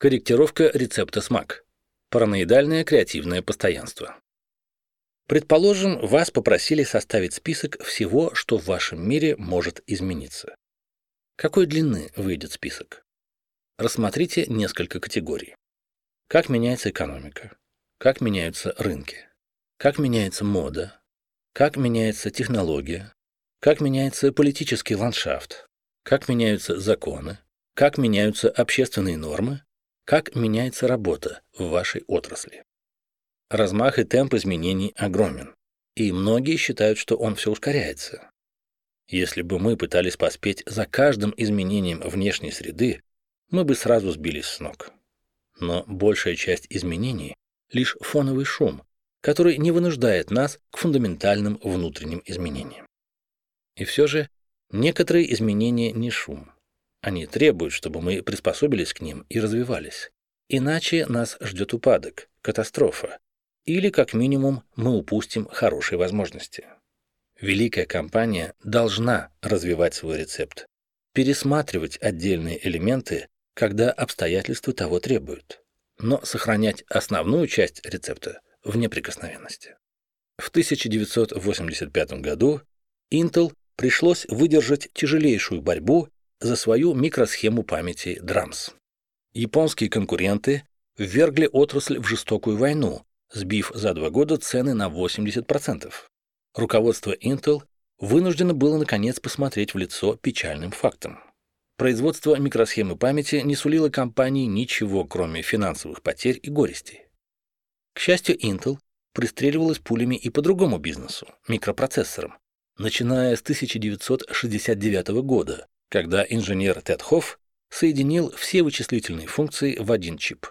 Корректировка рецепта СМАК. Параноидальное креативное постоянство. Предположим, вас попросили составить список всего, что в вашем мире может измениться. Какой длины выйдет список? Рассмотрите несколько категорий. Как меняется экономика? Как меняются рынки? Как меняется мода? Как меняется технология? Как меняется политический ландшафт? Как меняются законы? Как меняются общественные нормы? Как меняется работа в вашей отрасли? Размах и темп изменений огромен, и многие считают, что он все ускоряется. Если бы мы пытались поспеть за каждым изменением внешней среды, мы бы сразу сбились с ног. Но большая часть изменений — лишь фоновый шум, который не вынуждает нас к фундаментальным внутренним изменениям. И все же некоторые изменения не шум. Они требуют, чтобы мы приспособились к ним и развивались. Иначе нас ждет упадок, катастрофа, или, как минимум, мы упустим хорошие возможности. Великая компания должна развивать свой рецепт, пересматривать отдельные элементы, когда обстоятельства того требуют, но сохранять основную часть рецепта в неприкосновенности. В 1985 году Intel пришлось выдержать тяжелейшую борьбу за свою микросхему памяти DRAMS. Японские конкуренты ввергли отрасль в жестокую войну, сбив за два года цены на 80%. Руководство Intel вынуждено было наконец посмотреть в лицо печальным фактам. Производство микросхемы памяти не сулило компании ничего, кроме финансовых потерь и горестей. К счастью, Intel пристреливалась пулями и по другому бизнесу – микропроцессорам, начиная с 1969 года, когда инженер Тед Хофф соединил все вычислительные функции в один чип.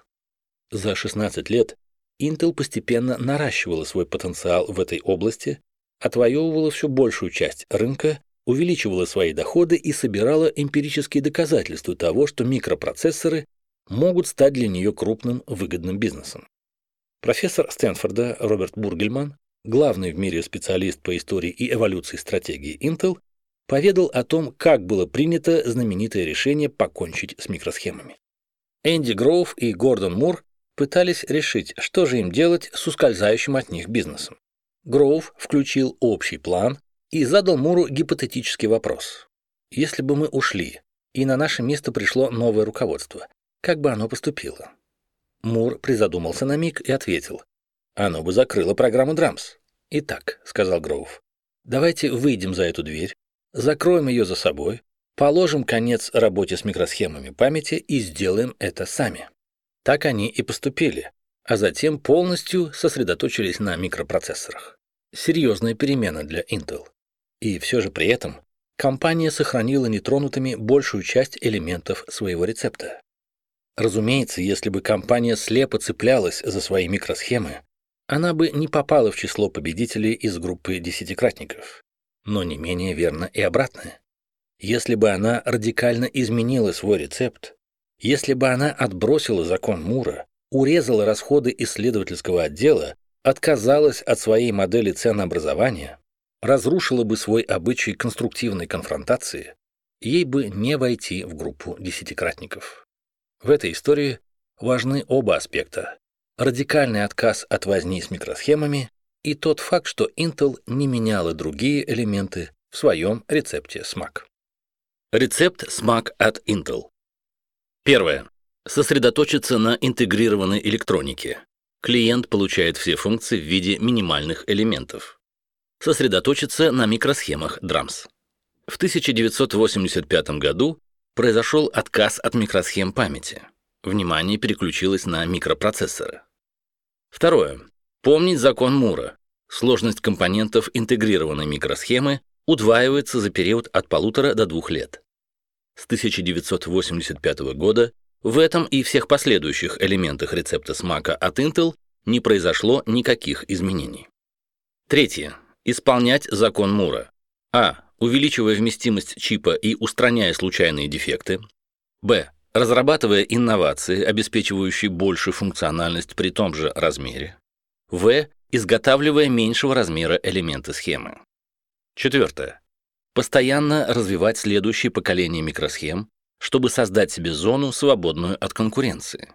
За 16 лет Intel постепенно наращивала свой потенциал в этой области, отвоевывала все большую часть рынка, увеличивала свои доходы и собирала эмпирические доказательства того, что микропроцессоры могут стать для нее крупным выгодным бизнесом. Профессор Стэнфорда Роберт Бургельман, главный в мире специалист по истории и эволюции стратегии Intel, поведал о том, как было принято знаменитое решение покончить с микросхемами. Энди Гроув и Гордон Мур пытались решить, что же им делать с ускользающим от них бизнесом. Гроув включил общий план и задал Муру гипотетический вопрос. Если бы мы ушли, и на наше место пришло новое руководство, как бы оно поступило? Мур призадумался на миг и ответил. Оно бы закрыло программу Драмс. Итак, сказал Гроув, давайте выйдем за эту дверь, закроем ее за собой, положим конец работе с микросхемами памяти и сделаем это сами. Так они и поступили, а затем полностью сосредоточились на микропроцессорах. Серьезная перемена для Intel. И все же при этом компания сохранила нетронутыми большую часть элементов своего рецепта. Разумеется, если бы компания слепо цеплялась за свои микросхемы, она бы не попала в число победителей из группы десятикратников. Но не менее верно и обратное. Если бы она радикально изменила свой рецепт, если бы она отбросила закон Мура, урезала расходы исследовательского отдела, отказалась от своей модели ценообразования, разрушила бы свой обычай конструктивной конфронтации, ей бы не войти в группу десятикратников. В этой истории важны оба аспекта. Радикальный отказ от возни с микросхемами и тот факт, что Intel не меняла другие элементы в своем рецепте SMAC. Рецепт SMAC от Intel. Первое. Сосредоточиться на интегрированной электронике. Клиент получает все функции в виде минимальных элементов. Сосредоточиться на микросхемах DRAMS. В 1985 году произошел отказ от микросхем памяти. Внимание переключилось на микропроцессоры. Второе. Помнить закон Мура. Сложность компонентов интегрированной микросхемы удваивается за период от полутора до двух лет. С 1985 года в этом и всех последующих элементах рецепта смака от Intel не произошло никаких изменений. Третье. Исполнять закон Мура. А увеличивая вместимость чипа и устраняя случайные дефекты. Б. Разрабатывая инновации, обеспечивающие большую функциональность при том же размере. В. Изготавливая меньшего размера элементы схемы. Четвертое. Постоянно развивать следующее поколение микросхем, чтобы создать себе зону, свободную от конкуренции.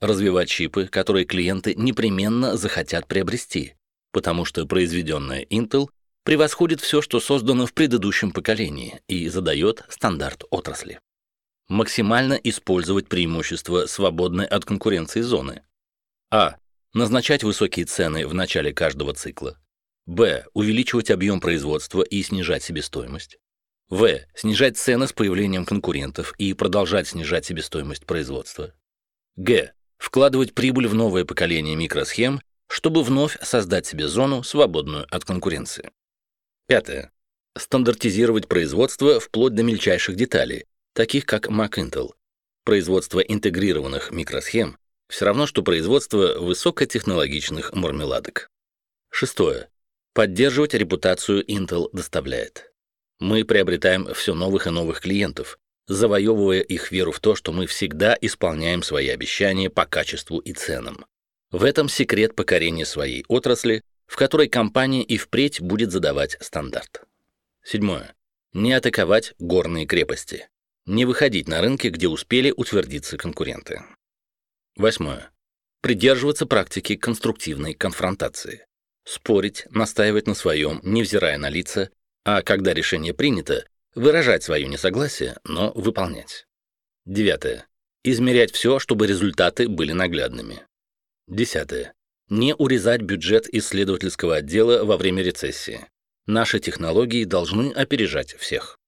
Развивать чипы, которые клиенты непременно захотят приобрести, потому что произведенное Intel превосходит все, что создано в предыдущем поколении и задает стандарт отрасли. Максимально использовать преимущества свободной от конкуренции зоны. А. Назначать высокие цены в начале каждого цикла. Б. Увеличивать объем производства и снижать себестоимость. В. Снижать цены с появлением конкурентов и продолжать снижать себестоимость производства. Г. Вкладывать прибыль в новое поколение микросхем, чтобы вновь создать себе зону, свободную от конкуренции. Пятое. Стандартизировать производство вплоть до мельчайших деталей, таких как Mac Производство интегрированных микросхем все равно, что производство высокотехнологичных мармеладок. Шестое. Поддерживать репутацию Intel доставляет. Мы приобретаем все новых и новых клиентов, завоевывая их веру в то, что мы всегда исполняем свои обещания по качеству и ценам. В этом секрет покорения своей отрасли, в которой компания и впредь будет задавать стандарт. Седьмое. Не атаковать горные крепости. Не выходить на рынки, где успели утвердиться конкуренты. Восьмое. Придерживаться практики конструктивной конфронтации. Спорить, настаивать на своем, невзирая на лица, а когда решение принято, выражать свое несогласие, но выполнять. Девятое. Измерять все, чтобы результаты были наглядными. Десятое. Не урезать бюджет исследовательского отдела во время рецессии. Наши технологии должны опережать всех.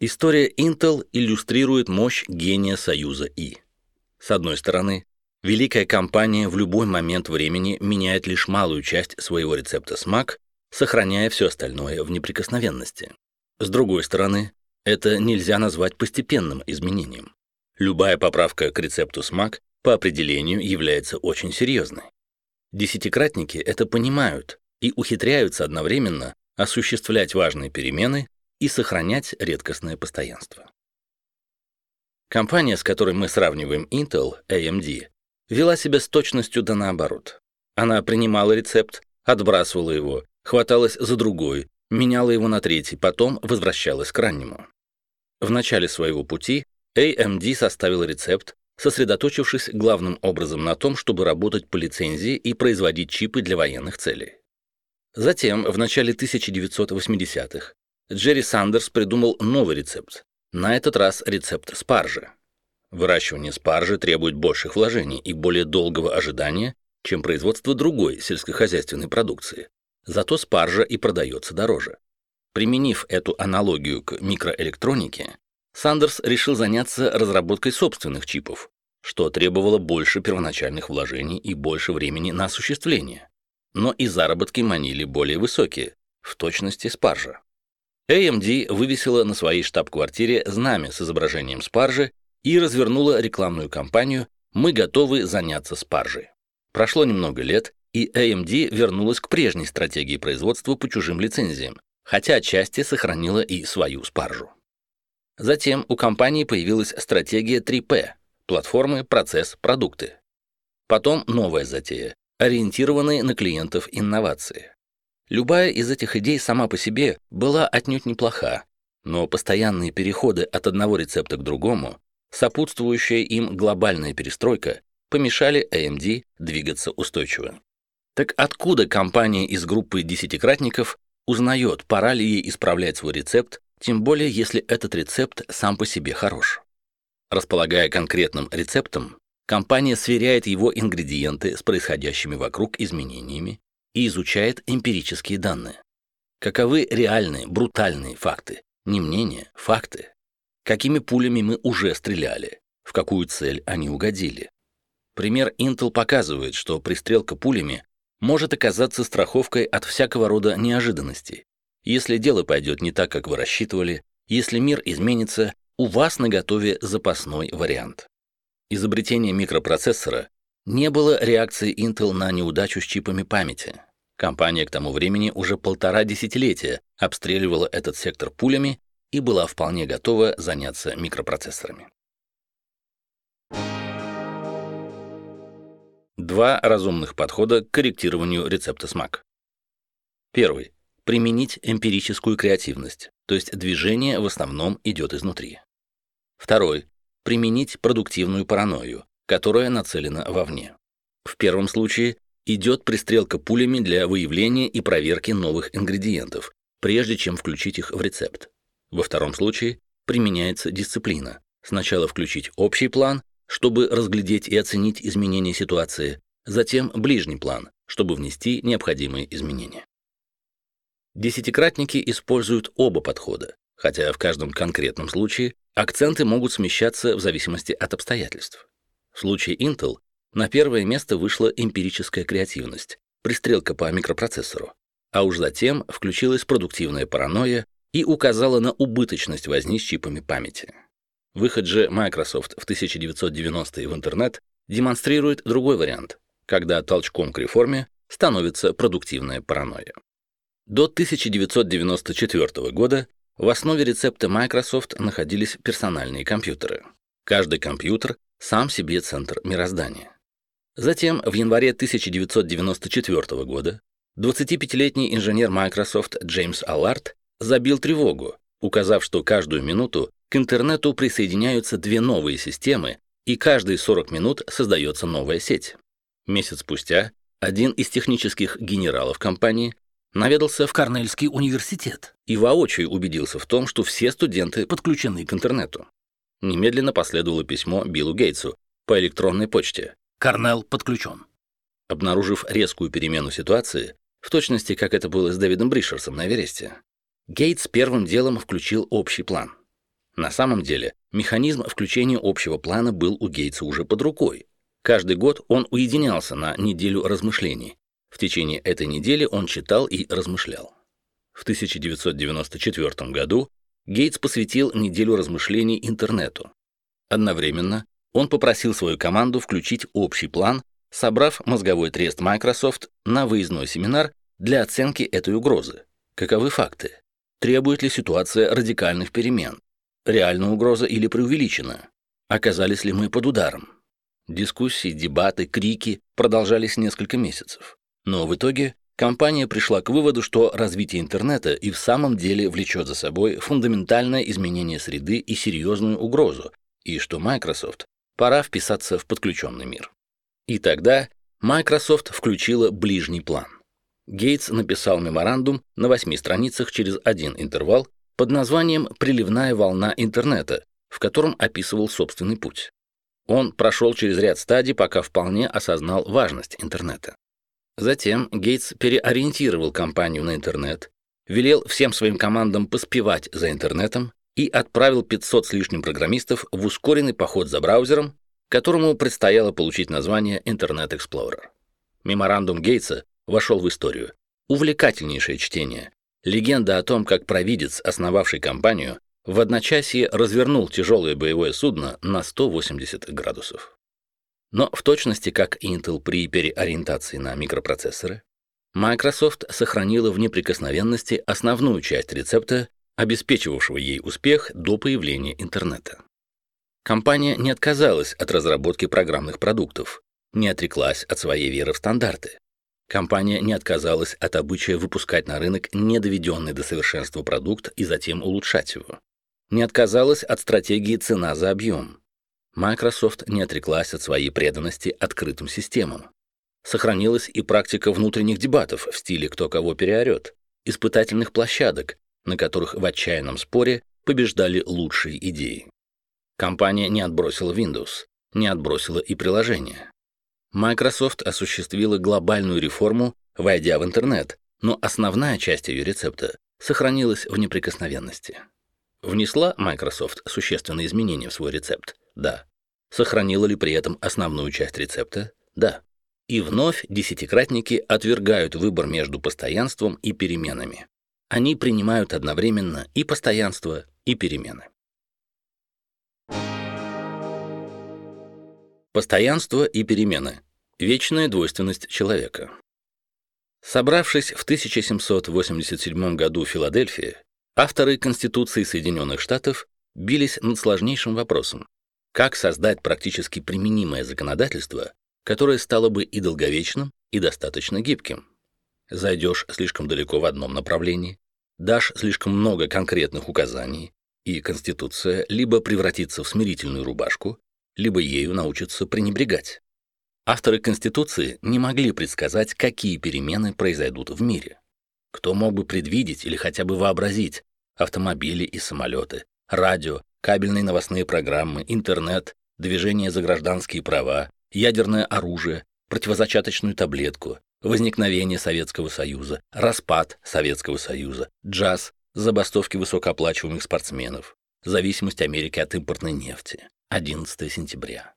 История Intel иллюстрирует мощь гения союза И. С одной стороны, великая компания в любой момент времени меняет лишь малую часть своего рецепта смак, сохраняя все остальное в неприкосновенности. С другой стороны, это нельзя назвать постепенным изменением. Любая поправка к рецепту смак по определению является очень серьезной. Десятикратники это понимают и ухитряются одновременно осуществлять важные перемены и сохранять редкостное постоянство. Компания, с которой мы сравниваем Intel, AMD, вела себя с точностью да наоборот. Она принимала рецепт, отбрасывала его, хваталась за другой, меняла его на третий, потом возвращалась к раннему. В начале своего пути AMD составил рецепт, сосредоточившись главным образом на том, чтобы работать по лицензии и производить чипы для военных целей. Затем, в начале 1980-х, Джерри Сандерс придумал новый рецепт, на этот раз рецепт спаржи. Выращивание спаржи требует больших вложений и более долгого ожидания, чем производство другой сельскохозяйственной продукции. Зато спаржа и продается дороже. Применив эту аналогию к микроэлектронике, Сандерс решил заняться разработкой собственных чипов, что требовало больше первоначальных вложений и больше времени на осуществление. Но и заработки манили более высокие, в точности спаржа. AMD вывесила на своей штаб-квартире знамя с изображением спаржи и развернула рекламную кампанию «Мы готовы заняться спаржей». Прошло немного лет, и AMD вернулась к прежней стратегии производства по чужим лицензиям, хотя отчасти сохранила и свою спаржу. Затем у компании появилась стратегия 3P – платформы, процесс, продукты. Потом новая затея – ориентированные на клиентов инновации. Любая из этих идей сама по себе была отнюдь неплоха, но постоянные переходы от одного рецепта к другому, сопутствующая им глобальная перестройка, помешали AMD двигаться устойчиво. Так откуда компания из группы десятикратников узнает, пора ли ей исправлять свой рецепт, тем более если этот рецепт сам по себе хорош? Располагая конкретным рецептом, компания сверяет его ингредиенты с происходящими вокруг изменениями и изучает эмпирические данные. Каковы реальные, брутальные факты? Не мнения, факты. Какими пулями мы уже стреляли? В какую цель они угодили? Пример Intel показывает, что пристрелка пулями может оказаться страховкой от всякого рода неожиданностей. Если дело пойдет не так, как вы рассчитывали, если мир изменится, у вас на готове запасной вариант. Изобретение микропроцессора не было реакции Intel на неудачу с чипами памяти. Компания к тому времени уже полтора десятилетия обстреливала этот сектор пулями и была вполне готова заняться микропроцессорами. Два разумных подхода к корректированию рецепта смак. Первый. Применить эмпирическую креативность, то есть движение в основном идет изнутри. Второй. Применить продуктивную паранойю, которая нацелена вовне. В первом случае идет пристрелка пулями для выявления и проверки новых ингредиентов, прежде чем включить их в рецепт. Во втором случае применяется дисциплина. Сначала включить общий план, чтобы разглядеть и оценить изменения ситуации, затем ближний план, чтобы внести необходимые изменения. Десятикратники используют оба подхода, хотя в каждом конкретном случае акценты могут смещаться в зависимости от обстоятельств. В случае Intel на первое место вышла эмпирическая креативность, пристрелка по микропроцессору, а уж затем включилась продуктивная паранойя и указала на убыточность возни с чипами памяти. Выход же Microsoft в 1990-е в интернет демонстрирует другой вариант, когда толчком к реформе становится продуктивная паранойя. До 1994 года в основе рецепта Microsoft находились персональные компьютеры. Каждый компьютер сам себе центр мироздания. Затем, в январе 1994 года, 25-летний инженер Microsoft Джеймс Аллард забил тревогу, указав, что каждую минуту к интернету присоединяются две новые системы, и каждые 40 минут создается новая сеть. Месяц спустя один из технических генералов компании наведался в Корнельский университет и воочию убедился в том, что все студенты подключены к интернету. Немедленно последовало письмо Биллу Гейтсу по электронной почте. Корнелл подключен. Обнаружив резкую перемену ситуации, в точности, как это было с Дэвидом Бришерсом на Эвересте, Гейтс первым делом включил общий план. На самом деле, механизм включения общего плана был у Гейтса уже под рукой. Каждый год он уединялся на неделю размышлений, в течение этой недели он читал и размышлял. В 1994 году Гейтс посвятил неделю размышлений интернету. Одновременно он попросил свою команду включить общий план, собрав мозговой трест Microsoft на выездной семинар для оценки этой угрозы. Каковы факты? Требует ли ситуация радикальных перемен? Реальная угроза или преувеличена? Оказались ли мы под ударом? Дискуссии, дебаты, крики продолжались несколько месяцев. Но в итоге компания пришла к выводу, что развитие интернета и в самом деле влечет за собой фундаментальное изменение среды и серьезную угрозу, и что Microsoft пора вписаться в подключенный мир. И тогда Microsoft включила ближний план. Гейтс написал меморандум на восьми страницах через один интервал под названием «Приливная волна интернета», в котором описывал собственный путь. Он прошел через ряд стадий, пока вполне осознал важность интернета. Затем Гейтс переориентировал компанию на интернет, велел всем своим командам поспевать за интернетом и отправил 500 с лишним программистов в ускоренный поход за браузером, которому предстояло получить название Internet Explorer. Меморандум Гейтса вошел в историю. Увлекательнейшее чтение. Легенда о том, как провидец, основавший компанию, в одночасье развернул тяжелое боевое судно на 180 градусов. Но в точности как Intel при переориентации на микропроцессоры, Microsoft сохранила в неприкосновенности основную часть рецепта, обеспечивавшего ей успех до появления интернета. Компания не отказалась от разработки программных продуктов, не отреклась от своей веры в стандарты. Компания не отказалась от обычая выпускать на рынок недоведенный до совершенства продукт и затем улучшать его. Не отказалась от стратегии цена за объем. Microsoft не отреклась от своей преданности открытым системам. Сохранилась и практика внутренних дебатов в стиле «кто кого переорет», испытательных площадок, на которых в отчаянном споре побеждали лучшие идеи. Компания не отбросила Windows, не отбросила и приложения. Microsoft осуществила глобальную реформу, войдя в интернет, но основная часть ее рецепта сохранилась в неприкосновенности. Внесла Microsoft существенные изменения в свой рецепт? Да. Сохранила ли при этом основную часть рецепта? Да. И вновь десятикратники отвергают выбор между постоянством и переменами. Они принимают одновременно и постоянство, и перемены. Постоянство и перемены. Вечная двойственность человека. Собравшись в 1787 году в Филадельфии, авторы Конституции Соединенных Штатов бились над сложнейшим вопросом как создать практически применимое законодательство, которое стало бы и долговечным, и достаточно гибким? Зайдешь слишком далеко в одном направлении, дашь слишком много конкретных указаний, и Конституция либо превратится в смирительную рубашку, либо ею научатся пренебрегать. Авторы Конституции не могли предсказать, какие перемены произойдут в мире. Кто мог бы предвидеть или хотя бы вообразить автомобили и самолеты, радио, кабельные новостные программы, интернет, движение за гражданские права, ядерное оружие, противозачаточную таблетку, возникновение Советского Союза, распад Советского Союза, джаз, забастовки высокооплачиваемых спортсменов, зависимость Америки от импортной нефти, 11 сентября.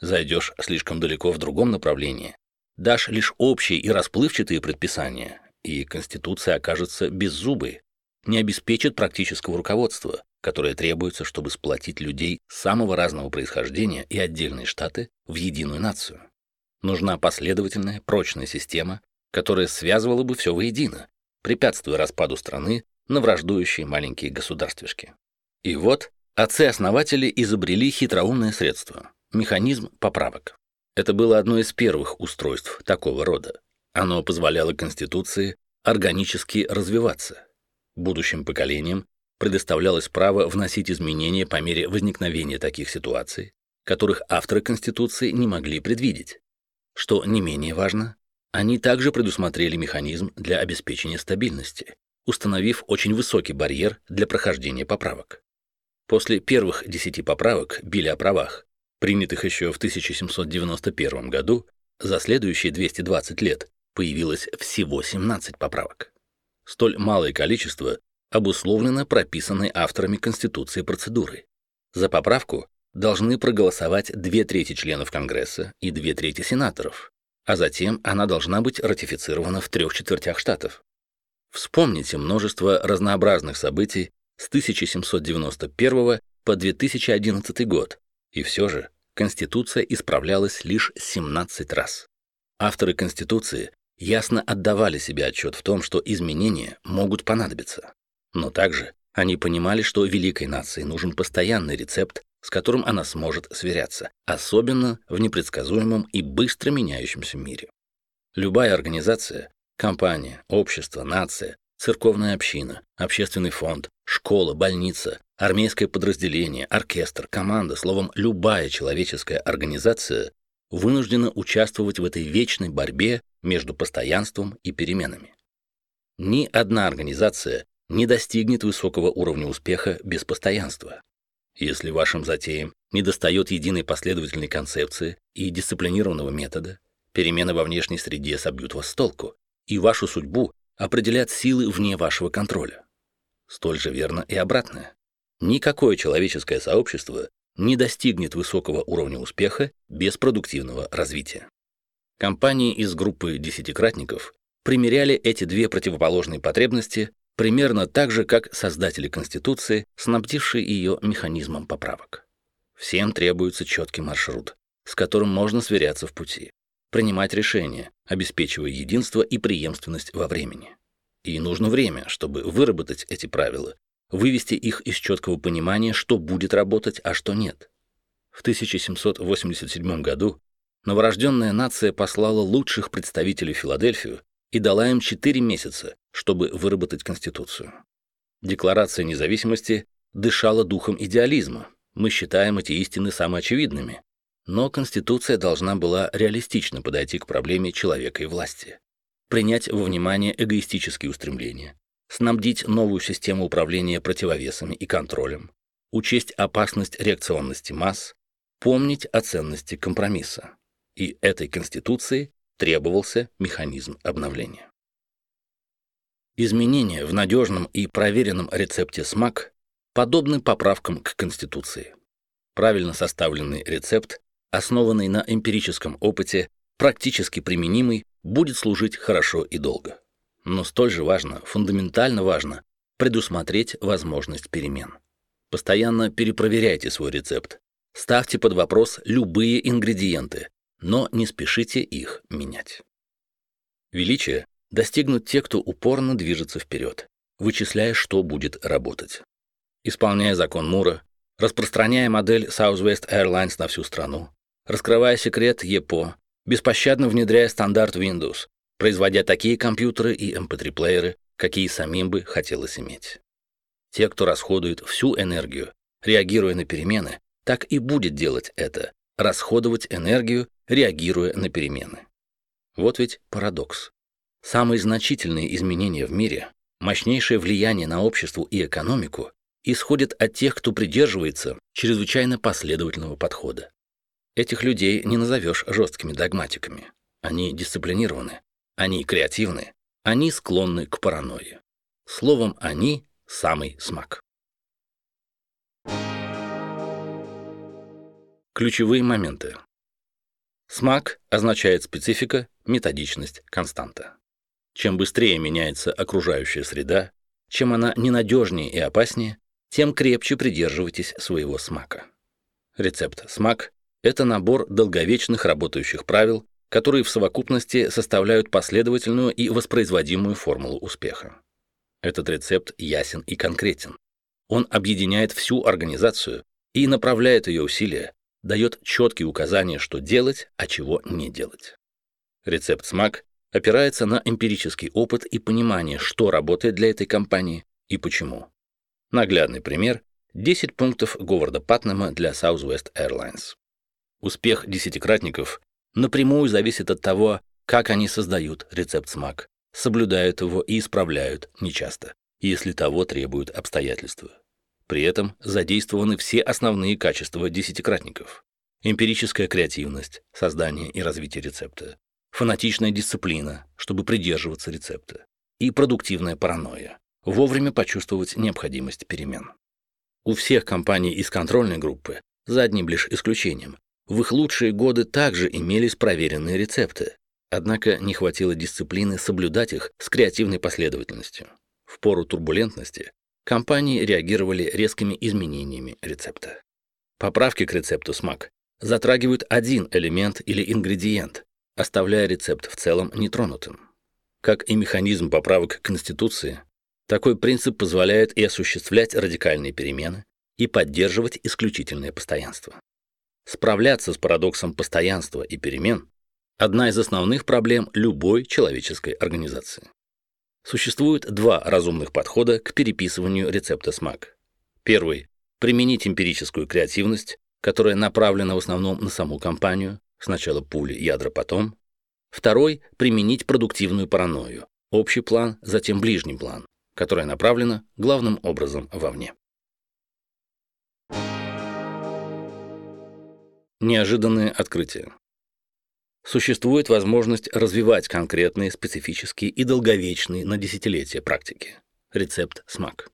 Зайдешь слишком далеко в другом направлении, дашь лишь общие и расплывчатые предписания, и Конституция окажется беззубой, не обеспечит практического руководства, которое требуется, чтобы сплотить людей самого разного происхождения и отдельные штаты в единую нацию. Нужна последовательная, прочная система, которая связывала бы все воедино, препятствуя распаду страны на враждующие маленькие государствишки. И вот отцы-основатели изобрели хитроумное средство – механизм поправок. Это было одно из первых устройств такого рода. Оно позволяло Конституции органически развиваться. Будущим поколениям предоставлялось право вносить изменения по мере возникновения таких ситуаций, которых авторы Конституции не могли предвидеть. Что не менее важно, они также предусмотрели механизм для обеспечения стабильности, установив очень высокий барьер для прохождения поправок. После первых десяти поправок Билли о правах, принятых еще в 1791 году, за следующие 220 лет появилось всего 17 поправок. Столь малое количество обусловлено прописанной авторами Конституции процедурой. За поправку должны проголосовать две трети членов Конгресса и две трети сенаторов, а затем она должна быть ратифицирована в трех четвертях штатов. Вспомните множество разнообразных событий с 1791 по 2011 год, и все же Конституция исправлялась лишь 17 раз. Авторы Конституции ясно отдавали себе отчет в том, что изменения могут понадобиться. Но также они понимали, что великой нации нужен постоянный рецепт с которым она сможет сверяться, особенно в непредсказуемом и быстро меняющемся мире. Любая организация, компания, общество, нация, церковная община, общественный фонд, школа, больница, армейское подразделение, оркестр, команда, словом, любая человеческая организация вынуждена участвовать в этой вечной борьбе между постоянством и переменами. Ни одна организация не достигнет высокого уровня успеха без постоянства. Если вашим затеям недостает единой последовательной концепции и дисциплинированного метода, перемены во внешней среде собьют вас с толку, и вашу судьбу определят силы вне вашего контроля. Столь же верно и обратное. Никакое человеческое сообщество не достигнет высокого уровня успеха без продуктивного развития. Компании из группы десятикратников примеряли эти две противоположные потребности примерно так же, как создатели Конституции, снабдившие ее механизмом поправок. Всем требуется четкий маршрут, с которым можно сверяться в пути, принимать решения, обеспечивая единство и преемственность во времени. И нужно время, чтобы выработать эти правила, вывести их из четкого понимания, что будет работать, а что нет. В 1787 году новорожденная нация послала лучших представителей в Филадельфию и дала им 4 месяца, чтобы выработать Конституцию. Декларация независимости дышала духом идеализма. Мы считаем эти истины самоочевидными. Но Конституция должна была реалистично подойти к проблеме человека и власти, принять во внимание эгоистические устремления, снабдить новую систему управления противовесами и контролем, учесть опасность реакционности масс, помнить о ценности компромисса. И этой Конституции требовался механизм обновления. Изменения в надежном и проверенном рецепте СМАК подобны поправкам к Конституции. Правильно составленный рецепт, основанный на эмпирическом опыте, практически применимый, будет служить хорошо и долго. Но столь же важно, фундаментально важно, предусмотреть возможность перемен. Постоянно перепроверяйте свой рецепт. Ставьте под вопрос любые ингредиенты, но не спешите их менять. Величие достигнут те, кто упорно движется вперед, вычисляя, что будет работать. Исполняя закон Мура, распространяя модель Southwest Airlines на всю страну, раскрывая секрет ЕПО, беспощадно внедряя стандарт Windows, производя такие компьютеры и MP3-плееры, эм какие самим бы хотелось иметь. Те, кто расходует всю энергию, реагируя на перемены, так и будет делать это, расходовать энергию, реагируя на перемены. Вот ведь парадокс. Самые значительные изменения в мире, мощнейшее влияние на общество и экономику исходят от тех, кто придерживается чрезвычайно последовательного подхода. Этих людей не назовешь жесткими догматиками. Они дисциплинированы, они креативны, они склонны к паранойи. Словом, они – самый смак. Ключевые моменты. СМАК означает специфика, методичность, константа. Чем быстрее меняется окружающая среда, чем она ненадежнее и опаснее, тем крепче придерживайтесь своего смака. Рецепт смак – это набор долговечных работающих правил, которые в совокупности составляют последовательную и воспроизводимую формулу успеха. Этот рецепт ясен и конкретен. Он объединяет всю организацию и направляет ее усилия, дает четкие указания, что делать, а чего не делать. Рецепт СМАК опирается на эмпирический опыт и понимание, что работает для этой компании и почему. Наглядный пример – 10 пунктов Говарда Патнема для Southwest Airlines. Успех десятикратников напрямую зависит от того, как они создают рецепт СМАК, соблюдают его и исправляют нечасто, если того требуют обстоятельства. При этом задействованы все основные качества десятикратников. Эмпирическая креативность, создание и развитие рецепта, фанатичная дисциплина, чтобы придерживаться рецепта, и продуктивная паранойя, вовремя почувствовать необходимость перемен. У всех компаний из контрольной группы, за одним лишь исключением, в их лучшие годы также имелись проверенные рецепты, однако не хватило дисциплины соблюдать их с креативной последовательностью. В пору турбулентности компании реагировали резкими изменениями рецепта. Поправки к рецепту СМАК затрагивают один элемент или ингредиент, оставляя рецепт в целом нетронутым. Как и механизм поправок к Конституции, такой принцип позволяет и осуществлять радикальные перемены, и поддерживать исключительное постоянство. Справляться с парадоксом постоянства и перемен – одна из основных проблем любой человеческой организации. Существует два разумных подхода к переписыванию рецепта СМАК. Первый – применить эмпирическую креативность, которая направлена в основном на саму компанию, сначала пули, ядра потом. Второй – применить продуктивную паранойю, общий план, затем ближний план, которая направлена главным образом вовне. Неожиданные открытия. Существует возможность развивать конкретные, специфические и долговечные на десятилетия практики. Рецепт СМАК.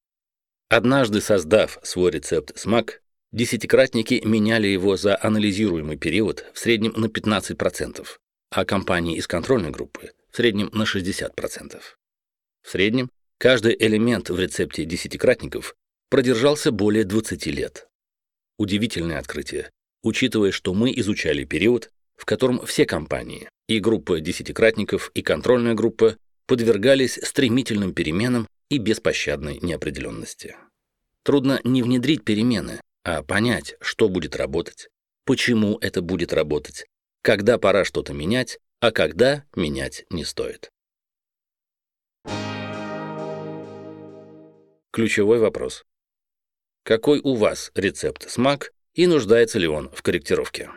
Однажды создав свой рецепт СМАК, десятикратники меняли его за анализируемый период в среднем на 15%, а компании из контрольной группы в среднем на 60%. В среднем каждый элемент в рецепте десятикратников продержался более 20 лет. Удивительное открытие, учитывая, что мы изучали период, в котором все компании, и группа десятикратников, и контрольная группа, подвергались стремительным переменам и беспощадной неопределенности. Трудно не внедрить перемены, а понять, что будет работать, почему это будет работать, когда пора что-то менять, а когда менять не стоит. Ключевой вопрос. Какой у вас рецепт СМАК и нуждается ли он в корректировке.